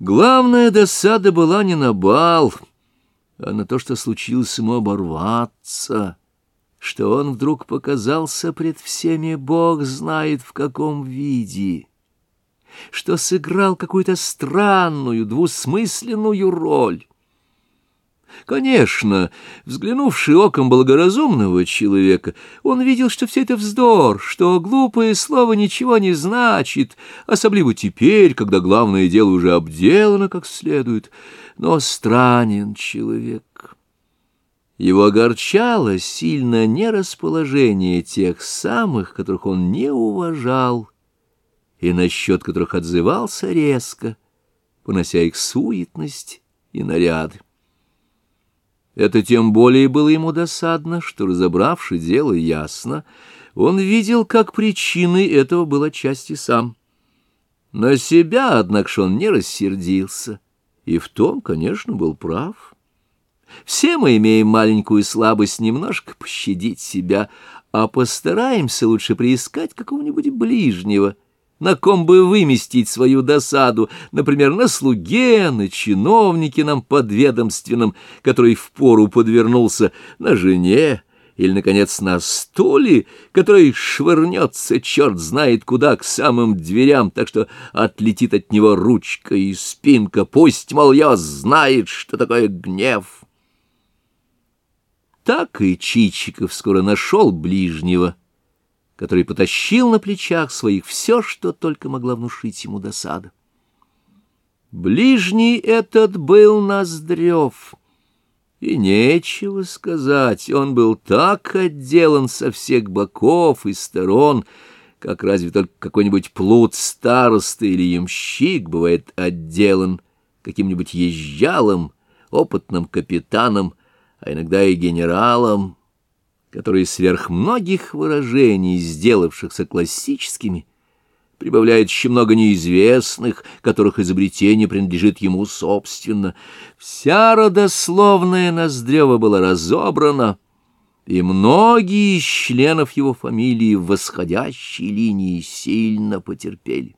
Главная досада была не на бал, а на то, что случилось ему оборваться, что он вдруг показался пред всеми, Бог знает в каком виде, что сыграл какую-то странную, двусмысленную роль. Конечно, взглянувший оком благоразумного человека, он видел, что все это вздор, что глупое слово ничего не значит, особливо теперь, когда главное дело уже обделано как следует. Но странен человек. Его огорчало сильно нерасположение тех самых, которых он не уважал, и насчет которых отзывался резко, понося их суетность и наряды. Это тем более было ему досадно, что, разобравши дело ясно, он видел, как причиной этого был отчасти сам. На себя, однако, он не рассердился, и в том, конечно, был прав. Все мы имеем маленькую слабость немножко пощадить себя, а постараемся лучше приискать какого-нибудь ближнего — на ком бы выместить свою досаду, например, на слуге, на чиновнике нам подведомственном, который впору подвернулся, на жене, или, наконец, на стуле, который швырнется черт знает куда к самым дверям, так что отлетит от него ручка и спинка, пусть, мол, я знает, что такое гнев. Так и Чичиков скоро нашел ближнего — который потащил на плечах своих все, что только могла внушить ему досада. Ближний этот был Ноздрев, и нечего сказать, он был так отделан со всех боков и сторон, как разве только какой-нибудь плут староста или ямщик бывает отделан каким-нибудь езжалом, опытным капитаном, а иногда и генералом, который сверх многих выражений, сделавшихся классическими, прибавляет еще много неизвестных, которых изобретение принадлежит ему собственно. Вся родословная Ноздрева была разобрана, и многие из членов его фамилии в восходящей линии сильно потерпели.